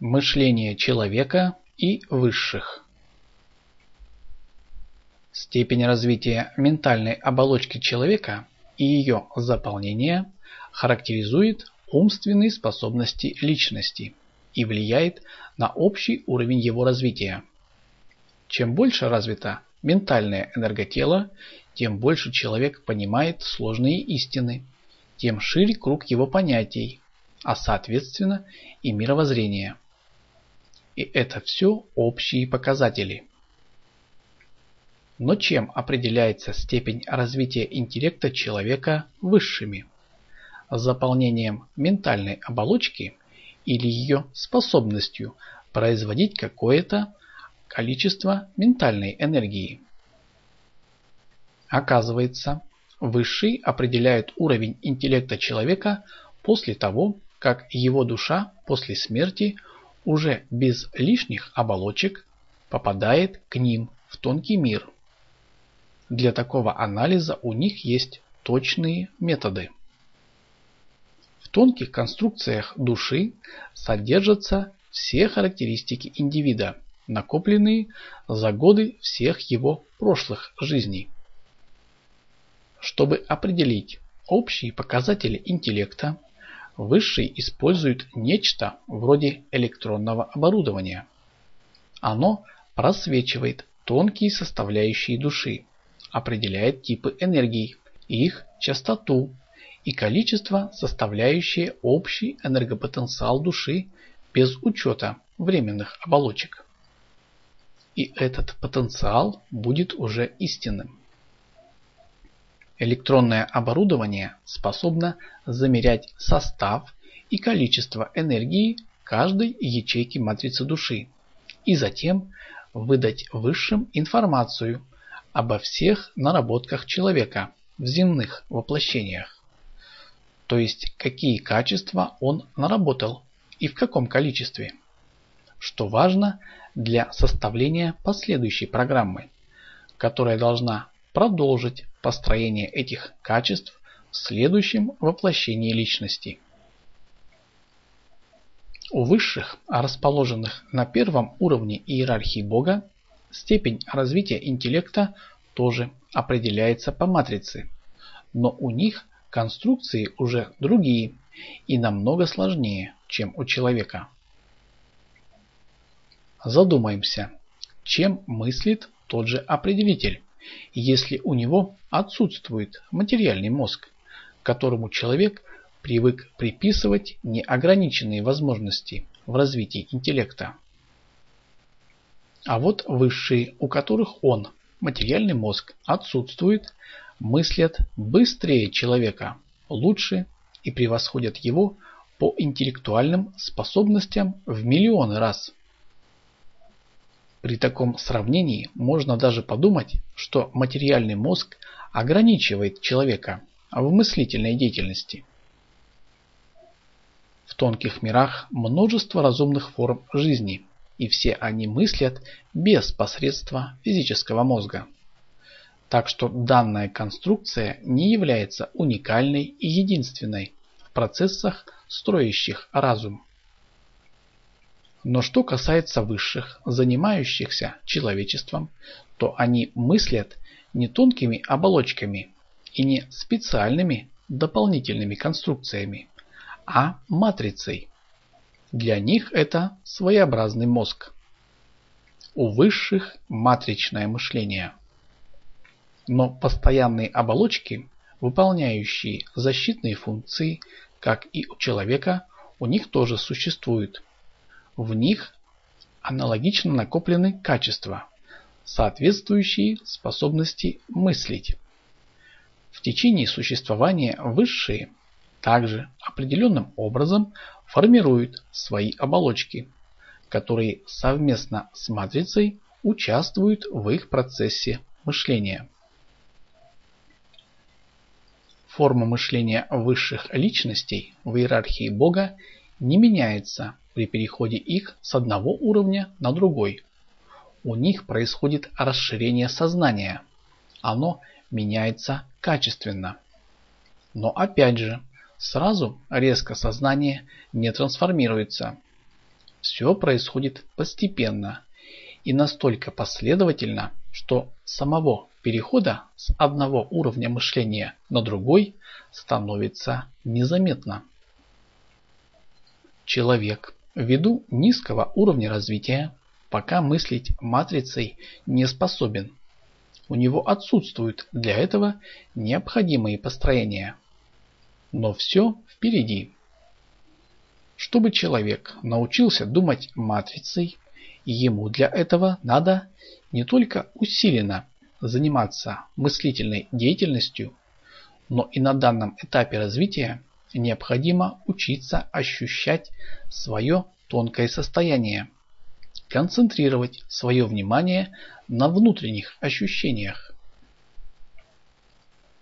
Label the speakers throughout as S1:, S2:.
S1: Мышление человека и высших Степень развития ментальной оболочки человека и ее заполнения характеризует умственные способности личности и влияет на общий уровень его развития. Чем больше развито ментальное энерготело, тем больше человек понимает сложные истины, тем шире круг его понятий, а соответственно и мировоззрения. И это все общие показатели. Но чем определяется степень развития интеллекта человека высшими? Заполнением ментальной оболочки или ее способностью производить какое-то количество ментальной энергии? Оказывается, высший определяет уровень интеллекта человека после того, как его душа после смерти – уже без лишних оболочек попадает к ним в тонкий мир. Для такого анализа у них есть точные методы. В тонких конструкциях души содержатся все характеристики индивида, накопленные за годы всех его прошлых жизней. Чтобы определить общие показатели интеллекта, Высший использует нечто вроде электронного оборудования. Оно просвечивает тонкие составляющие души, определяет типы энергий, их частоту и количество, составляющие общий энергопотенциал души без учета временных оболочек. И этот потенциал будет уже истинным. Электронное оборудование способно замерять состав и количество энергии каждой ячейки матрицы души и затем выдать высшим информацию обо всех наработках человека в земных воплощениях. То есть какие качества он наработал и в каком количестве. Что важно для составления последующей программы, которая должна продолжить построение этих качеств в следующем воплощении личности. У высших, расположенных на первом уровне иерархии Бога, степень развития интеллекта тоже определяется по матрице, но у них конструкции уже другие и намного сложнее, чем у человека. Задумаемся, чем мыслит тот же определитель, если у него отсутствует материальный мозг, которому человек привык приписывать неограниченные возможности в развитии интеллекта. А вот высшие, у которых он, материальный мозг, отсутствует, мыслят быстрее человека, лучше и превосходят его по интеллектуальным способностям в миллионы раз. При таком сравнении можно даже подумать, что материальный мозг ограничивает человека в мыслительной деятельности. В тонких мирах множество разумных форм жизни, и все они мыслят без посредства физического мозга. Так что данная конструкция не является уникальной и единственной в процессах, строящих разум. Но что касается высших, занимающихся человечеством, то они мыслят не тонкими оболочками и не специальными дополнительными конструкциями, а матрицей. Для них это своеобразный мозг. У высших матричное мышление. Но постоянные оболочки, выполняющие защитные функции, как и у человека, у них тоже существуют – в них аналогично накоплены качества, соответствующие способности мыслить. В течение существования высшие также определенным образом формируют свои оболочки, которые совместно с матрицей участвуют в их процессе мышления. Форма мышления высших личностей в иерархии Бога не меняется при переходе их с одного уровня на другой. У них происходит расширение сознания. Оно меняется качественно. Но опять же, сразу резко сознание не трансформируется. все происходит постепенно и настолько последовательно, что самого перехода с одного уровня мышления на другой становится незаметно. Человек ввиду низкого уровня развития пока мыслить матрицей не способен. У него отсутствуют для этого необходимые построения. Но все впереди. Чтобы человек научился думать матрицей, ему для этого надо не только усиленно заниматься мыслительной деятельностью, но и на данном этапе развития необходимо учиться ощущать свое тонкое состояние, концентрировать свое внимание на внутренних ощущениях.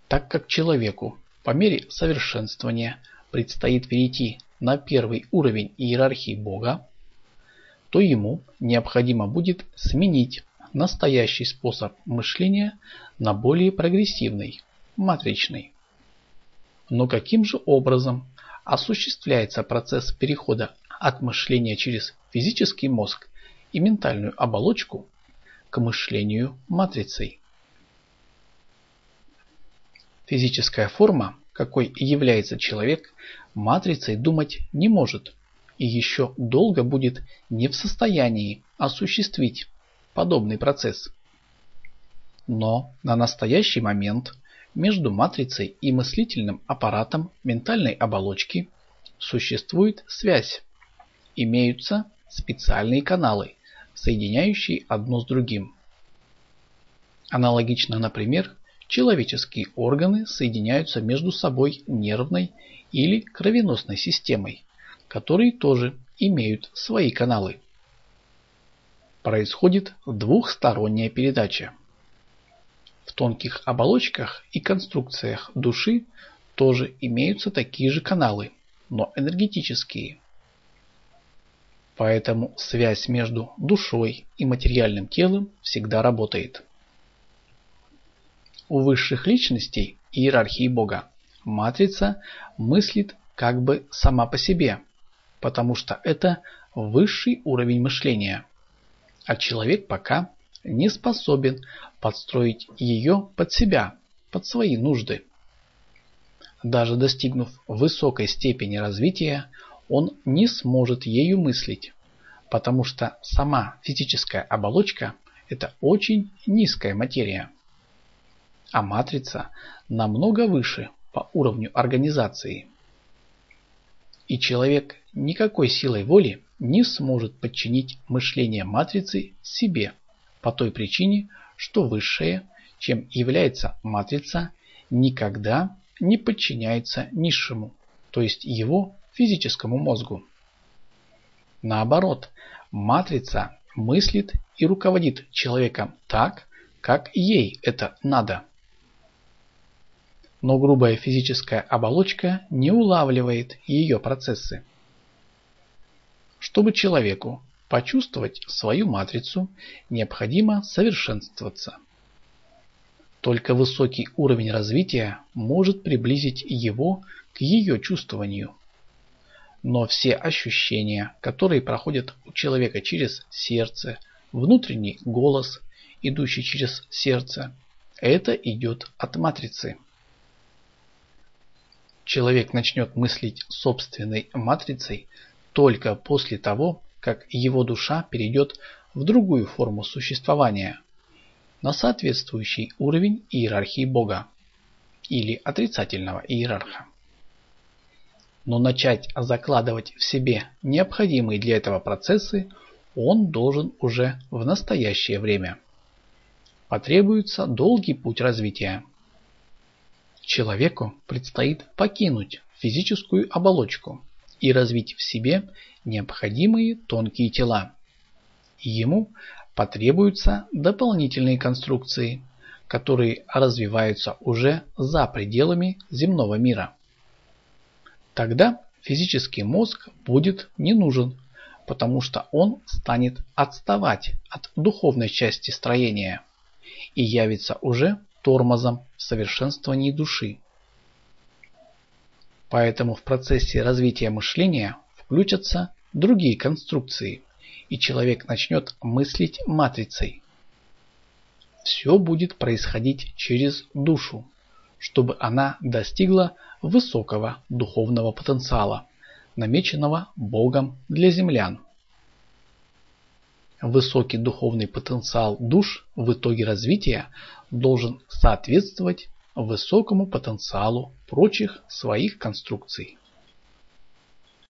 S1: Так как человеку по мере совершенствования предстоит перейти на первый уровень иерархии Бога, то ему необходимо будет сменить настоящий способ мышления на более прогрессивный, матричный. Но каким же образом осуществляется процесс перехода от мышления через физический мозг и ментальную оболочку к мышлению матрицей? Физическая форма, какой является человек, матрицей думать не может и еще долго будет не в состоянии осуществить подобный процесс. Но на настоящий момент между матрицей и мыслительным аппаратом ментальной оболочки существует связь. Имеются специальные каналы, соединяющие одно с другим. Аналогично, например, человеческие органы соединяются между собой нервной или кровеносной системой, которые тоже имеют свои каналы происходит двухсторонняя передача. В тонких оболочках и конструкциях души тоже имеются такие же каналы, но энергетические. Поэтому связь между душой и материальным телом всегда работает. У высших личностей иерархии Бога матрица мыслит как бы сама по себе, потому что это высший уровень мышления а человек пока не способен подстроить ее под себя, под свои нужды. Даже достигнув высокой степени развития, он не сможет ею мыслить, потому что сама физическая оболочка – это очень низкая материя. А матрица намного выше по уровню организации. И человек никакой силой воли не сможет подчинить мышление матрицы себе по той причине, что высшее, чем является матрица, никогда не подчиняется низшему, то есть его физическому мозгу. Наоборот, матрица мыслит и руководит человеком так, как ей это надо. Но грубая физическая оболочка не улавливает ее процессы. Чтобы человеку почувствовать свою матрицу, необходимо совершенствоваться. Только высокий уровень развития может приблизить его к ее чувствованию. Но все ощущения, которые проходят у человека через сердце, внутренний голос, идущий через сердце, это идет от матрицы. Человек начнет мыслить собственной матрицей только после того, как его душа перейдет в другую форму существования, на соответствующий уровень иерархии Бога или отрицательного иерарха. Но начать закладывать в себе необходимые для этого процессы он должен уже в настоящее время. Потребуется долгий путь развития. Человеку предстоит покинуть физическую оболочку и развить в себе необходимые тонкие тела. Ему потребуются дополнительные конструкции, которые развиваются уже за пределами земного мира. Тогда физический мозг будет не нужен, потому что он станет отставать от духовной части строения и явится уже тормозом в совершенствовании души. Поэтому в процессе развития мышления включатся другие конструкции, и человек начнет мыслить матрицей. Все будет происходить через душу, чтобы она достигла высокого духовного потенциала, намеченного Богом для землян. Высокий духовный потенциал душ в итоге развития должен соответствовать высокому потенциалу прочих своих конструкций.